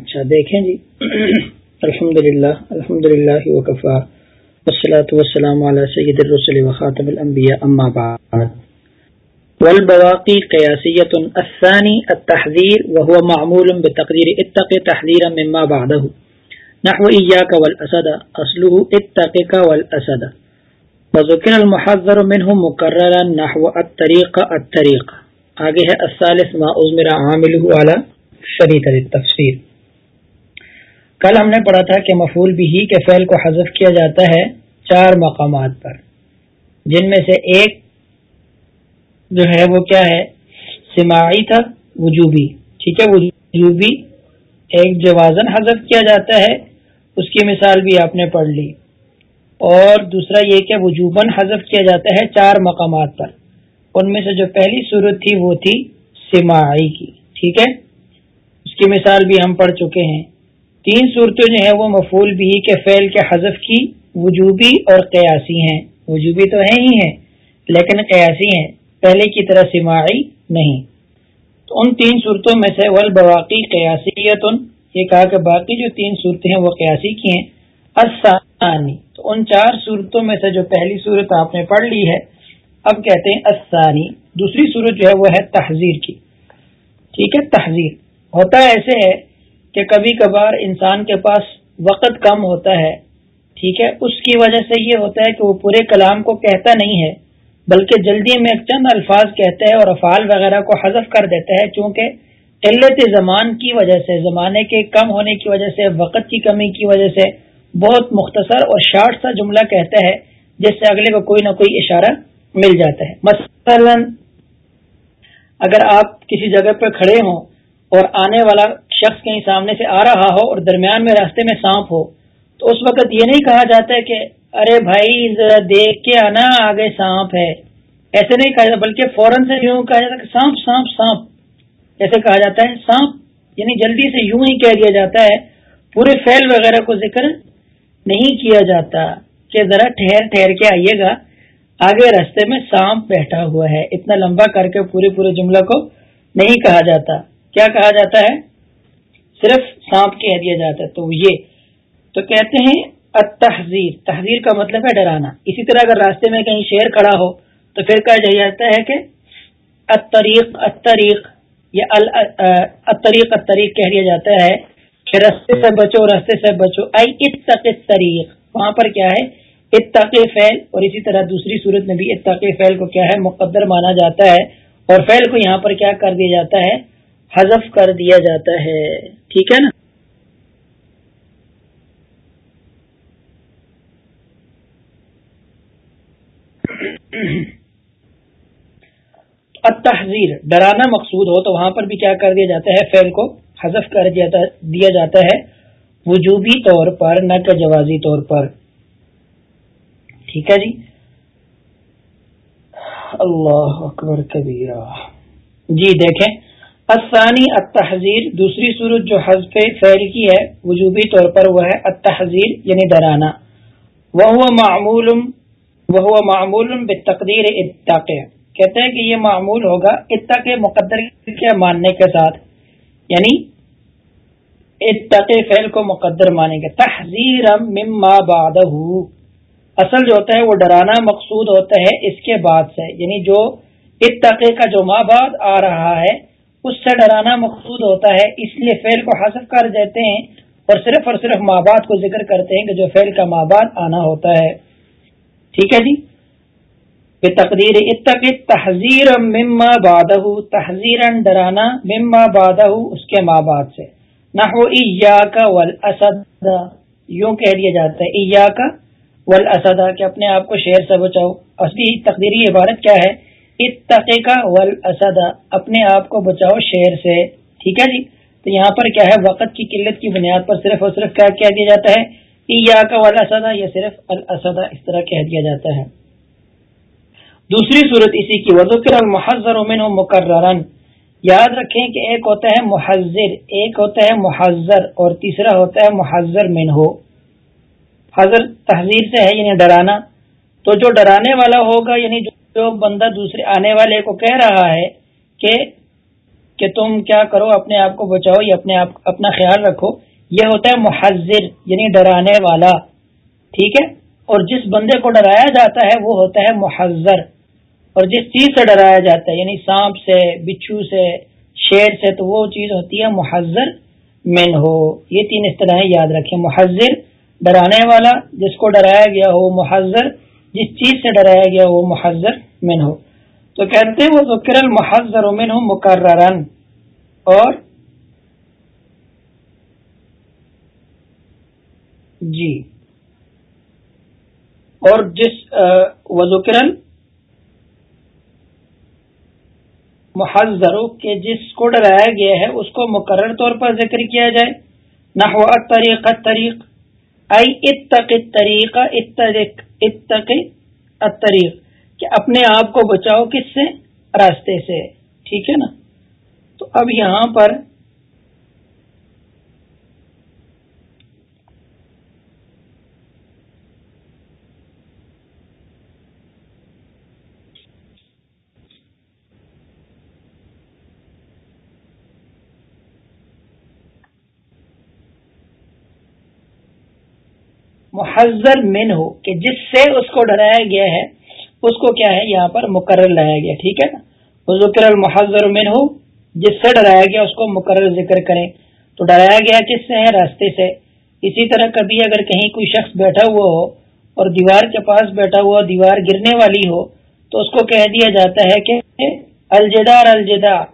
اچھا دیکھیں جی۔ الحمد للہ الحمد للہ وقفا والصلاة والسلام على سید الرسل وخاتم الانبیاء، اما بعد۔ والبواقی قیاسیت الثانی، التحذیر، وهو معمول بتقدیر اتق تحذیرا مما بعده۔ نحو ایاک والاسد اصله اتقک والاسد۔ وذکر المحذر منه مکررا نحو الطریق الطریق۔ آگے ہے الثالث، ما ازمر عامله على شریط تفسیر کل ہم نے پڑھا تھا کہ مفول بھی ہی کے فعل کو حذف کیا جاتا ہے چار مقامات پر۔ جن میں سے ایک جو ہے وہ کیا ہے؟ سماعی تھا، وجوبی۔ ٹھیک ہے، وجوبی۔ ایک جوازن حذف کیا جاتا ہے، اس کی مثال بھی آپ نے پڑھ لی۔ اور دوسرا یہ کہ وجوباً حذف کیا جاتا ہے چار مقامات پر۔ ان میں سے جو پہلی صورت تھی وہ تھی سماعی کی۔ ٹھیک ہے؟ اس کی مثال بھی ہم پڑھ چکے ہیں۔ تین صورتیں جو ہیں وہ مفول بھی کے فعل کے حذف کی وجوبی اور قیاسی ہیں۔ وجوبی تو ہیں ہی ہیں، لیکن قیاسی ہیں۔ پہلے کی طرح سماعی نہیں۔ تو ان تین صورتوں میں سے ول بواقی قیاسیت یہ کہا کہ باقی جو تین صورتیں ہیں وہ قیاسی کی ہیں۔ اسانی تو ان چار صورتوں میں سے جو پہلی صورت آپ نے پڑھ لی ہے، اب کہتے ہیں اسانی دوسری صورت جو ہے وہ ہے تحذیر کی۔ ٹھیک ہے، تحذیر۔ ہوتا ایسے ہے کہ کبھی کبھار انسان کے پاس وقت کم ہوتا ہے، ٹھیک ہے؟ اس کی وجہ سے یہ ہوتا ہے کہ وہ پورے کلام کو کہتا نہیں ہے، بلکہ جلدی میں چند الفاظ کہتا ہے اور افعال وغیرہ کو حذف کر دیتا ہے، چونکہ قلت زمان کی وجہ سے، زمانے کے کم ہونے کی وجہ سے، وقت کی کمی کی وجہ سے بہت مختصر اور شارٹ سا جملہ کہتا ہے، جس سے اگلے کو کوئی نہ کوئی اشارہ مل جاتا ہے۔ مثلا اگر آپ کسی جگہ پہ کھڑے ہوں اور آنے والا شخص کہیں سامنے سے آ رہا ہو اور درمیان میں راستے میں سانپ ہو، تو اس وقت یہ نہیں کہا جاتا ہے کہ ارے بھائی، ذرا دیکھ کے آنا، آگے سانپ ہے۔ ایسے نہیں کہا جاتا، بلکہ فوراً سے یوں کہا جاتا کہ سانپ سانپ سانپ۔ ایسے کہا جاتا ہے سانپ یعنی جلدی سے یوں ہی کہہ دیا جاتا ہے۔ پورے فیل وغیرہ کو ذکر نہیں کیا جاتا کہ ذرا ٹھہر ٹھہر کے آئیے گا۔ آگے راستے میں سانپ بیٹھا ہوا ہے۔ اتنا لمبا کر کے پورے پورے جملہ کو نہیں کہا جاتا۔ کیا کہا جاتا ہے؟ صرف سانپ کہہ دیا جاتا ہے تو یہ۔ تو کہتے ہیں تحزیر تحزیر کا مطلب ہے ڈرانا۔ اسی طرح اگر راستے میں کہیں شیر کھڑا ہو، تو پھر کہا جاتا ہے کہ اتریق اتریق یا اتریق اتریق کہہ دیا جاتا ہے کہ رستے سے بچو رستے سے بچو۔ ائی اتق طریق وہاں پر کیا ہے؟ اتق فعل۔ اور اسی طرح دوسری صورت میں بھی اتق فعل کو کیا ہے؟ مقدر مانا جاتا ہے۔ اور فعل کو یہاں پر کیا کر دیا جاتا ہے؟ حذف کر دیا جاتا ہے۔ ٹھیک ہے نا؟ تحزیر ڈرانا مقصود ہو تو وہاں پر بھی کیا کر دیا جاتا ہے؟ فیل کو حذف کر دیا جاتا ہے۔ وجوبی طور پر، نہ کہ جوازی طور پر۔ ٹھیک ہے جی؟ اللہ اکبر کبیرہ۔ جی دیکھیں۔ الثانی التحذیر، دوسری صورت جو حذف فعل کی ہے، وجوبی طور پر وہ ہے التحذیر یعنی ڈرانا وہ معمول وہ معمول بتقدیر اتق کہتے ہیں کہ یہ معمول ہوگا اتق مقدر کے ماننے کے ساتھ یعنی اتق فعل کو مقدر مانیں گے۔ تحذیر مما بعدہ اصل جو ہوتا ہے وہ ڈرانا مقصود ہوتا ہے اس کے بعد سے یعنی جو اتقے کا جو ماں بعد آ رہا ہے اس سے ڈرانا مقصود ہوتا ہے، اس لیے فیل کو حاصل کر دیتے ہیں اور صرف اور صرف ماں باپ کو ذکر کرتے ہیں کہ جو فیل کا ماں باپ آنا ہوتا ہے۔ ٹھیک ہے جی؟ بے تقدیر اتق تحزیر مما بادہ تحزیر ڈرانا مما بادہ اس کے ماں باپ سے۔ نہ ہو ایا کا ول یوں کہہ دیا جاتا ہے ایا کا ول اسدا کہ اپنے آپ کو شیر سے بچاؤ۔ اصلی تقدیری عبارت کیا ہے؟ اتقیقہ ول اپنے آپ کو بچاؤ شیر سے، ٹھیک ہے جی؟ تو یہاں پر کیا ہے؟ وقت کی قلت کی بنیاد پر صرف اور صرف کیا کیا دیا جاتا ہے؟ یا کا ول یا صرف الاسدا اس طرح کہہ دیا جاتا ہے۔ دوسری صورت اسی کی وزیر المحضر امن مقررن یاد رکھیں کہ ایک ہوتا ہے محضر ایک ہوتا ہے محضر اور تیسرا ہوتا ہے محضر من ہو حضر تحزیر سے ہے یعنی ڈرانا۔ تو جو ڈرانے والا ہوگا یعنی جو جو بندہ دوسرے آنے والے کو کہہ رہا ہے کہ کہ تم کیا کرو، اپنے آپ کو بچاؤ یا اپنے آپ اپنا خیال رکھو۔ یہ ہوتا ہے محذر یعنی ڈرانے والا۔ ٹھیک ہے؟ اور جس بندے کو ڈرایا جاتا ہے، وہ ہوتا ہے محذر۔ اور جس چیز سے ڈرایا جاتا ہے یعنی سانپ سے، بچھو سے، شیر سے، تو وہ چیز ہوتی ہے محذر مین ہو۔ یہ تین اس طرح یاد رکھیں۔ محذر، ڈرانے والا، جس کو ڈرایا گیا ہو، محذر۔ جس چیز سے ڈرایا گیا ہو محذر من ہو۔ تو کہتے ہیں وہ ذکر المحذر من ہو مقررن اور جی۔ اور جس وہ ذکر محضر کے جس کو ڈرایا گیا ہے اس کو مقرر طور پر ذکر کیا جائے۔ نہ ہو طریق طریق اتق طریقہ اتق اتق کہ اپنے آپ کو بچاؤ کس سے؟ راستے سے، ٹھیک ہے نا؟ تو اب یہاں پر محضر من ہو، کہ جس سے اس کو ڈرایا گیا ہے، اس کو کیا ہے؟ یہاں پر مقرر لایا گیا، ٹھیک ہے؟ نا ذکر المحضر من ہو، جس سے ڈرایا گیا، اس کو مقرر ذکر کریں۔ تو ڈرایا گیا کس سے ہے؟ راستے سے۔ اسی طرح کبھی اگر کہیں کوئی شخص بیٹھا ہوا ہو اور دیوار کے پاس بیٹھا ہوا دیوار گرنے والی ہو، تو اس کو کہہ دیا جاتا ہے کہ الجدار الجدا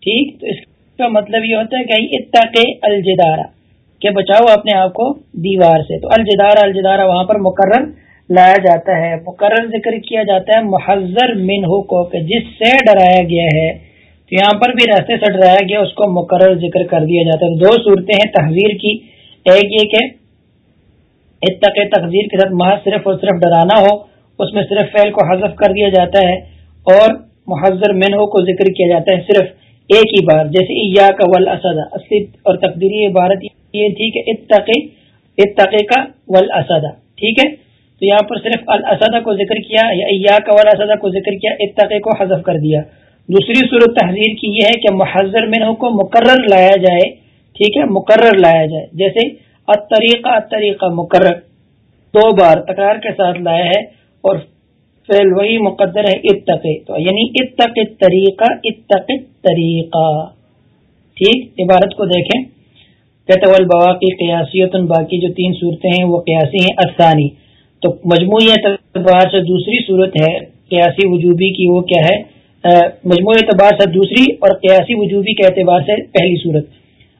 ٹھیک؟ تو اس کا مطلب یہ ہوتا ہے کہ اتقے الجدارا کہ بچاؤ اپنے آپ کو دیوار سے۔ تو الجدار الجدارا وہاں پر مقرر لایا جاتا ہے۔ مقرر ذکر کیا جاتا ہے محضر من ہو کو کہ جس سے ڈرایا گیا ہے۔ تو یہاں پر بھی راستے سے ڈرایا گیا، اس کو مقرر ذکر کر دیا جاتا ہے۔ دو صورتیں ہیں تحزیر کی۔ ایک یہ کہ اتق تحزیر کے ساتھ محض صرف اور صرف ڈرانا ہو، اس میں صرف فعل کو حذف کر دیا جاتا ہے اور محضر من ہو کو ذکر کیا جاتا ہے۔ صرف ایک ہی بار، جیسے ایا کا ول اسدا اصلی اور تقدیری عبارت یہ تھی کہ اتقے اتقے کا ول اسدا ٹھیک ہے؟ تو یہاں پر صرف الاسدہ کو ذکر کیا یا قول اسدہ کو ذکر کیا اتقے کو حذف کر دیا۔ دوسری صورت تحریر کی یہ ہے کہ محضر منہ کو مقرر لایا جائے، ٹھیک ہے؟ مقرر لایا جائے۔ جیسے الطریقہ الطریقہ مقرر، دو بار تکرار کے ساتھ لایا ہے اور فعل وہی مقدر ہے اتقے تو یعنی اتق طریقہ اتق طریقہ ٹھیک؟ عبارت کو دیکھیں۔ کہتے البواقی قیاسیت باقی جو تین صورتیں ہیں وہ قیاسی ہیں۔ افسانی تو مجموعی اعتبار سے دوسری صورت ہے قیاسی وجوبی کی، وہ کیا ہے؟ مجموعی اعتبار سے دوسری اور قیاسی وجوبی کے اعتبار سے پہلی صورت۔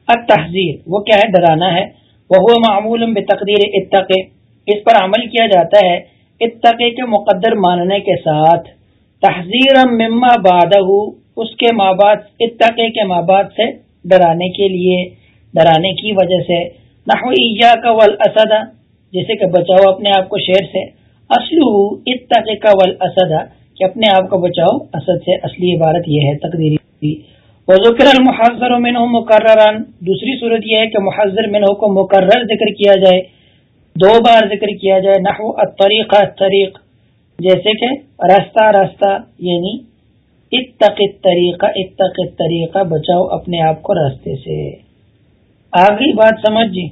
اب تحزیر وہ کیا ہے؟ ڈرانا ہے۔ وہ معمول تقدیر اتقے اس پر عمل کیا جاتا ہے اتقے کے مقدر ماننے کے ساتھ تحزیر مما بادہ اس کے ماں باپ، اتقے کے ماں باپ سے ڈرانے کے لیے، ڈرانے کی وجہ سے۔ نہ کا ول جیسے کہ بچاؤ اپنے آپ کو شیر سے۔ اتقا ول اسدا کہ اپنے آپ کو بچاؤ، اسد سے اصلی عبارت یہ ہے، تقدیری۔ ذکر المحضر منہ مقرران دوسری صورت یہ ہے کہ محضر منہ کو مقرر ذکر کیا جائے۔ دو بار ذکر کیا جائے نحو الطریقہ الطریق، جیسے کہ راستہ راستہ یعنی اتق طریقہ اتق طریقہ بچاؤ اپنے آپ کو راستے سے۔ آگری بات سمجھ جی۔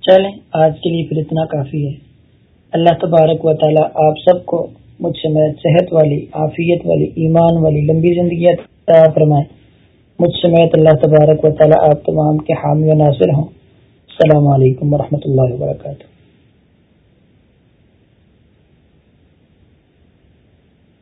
چلیں، آج کے لیے پھر اتنا کافی ہے۔ اللہ تبارک و تعالی آپ سب کو، مجھ سے میں صحت والی، عافیت والی، ایمان والی، لمبی زندگی فرمائے۔ مجھ سے میں اللہ تبارک و تعالیٰ آپ تمام کے حامی و ناصر ہوں۔ السلام علیکم ورحمۃ اللہ وبرکاتہ۔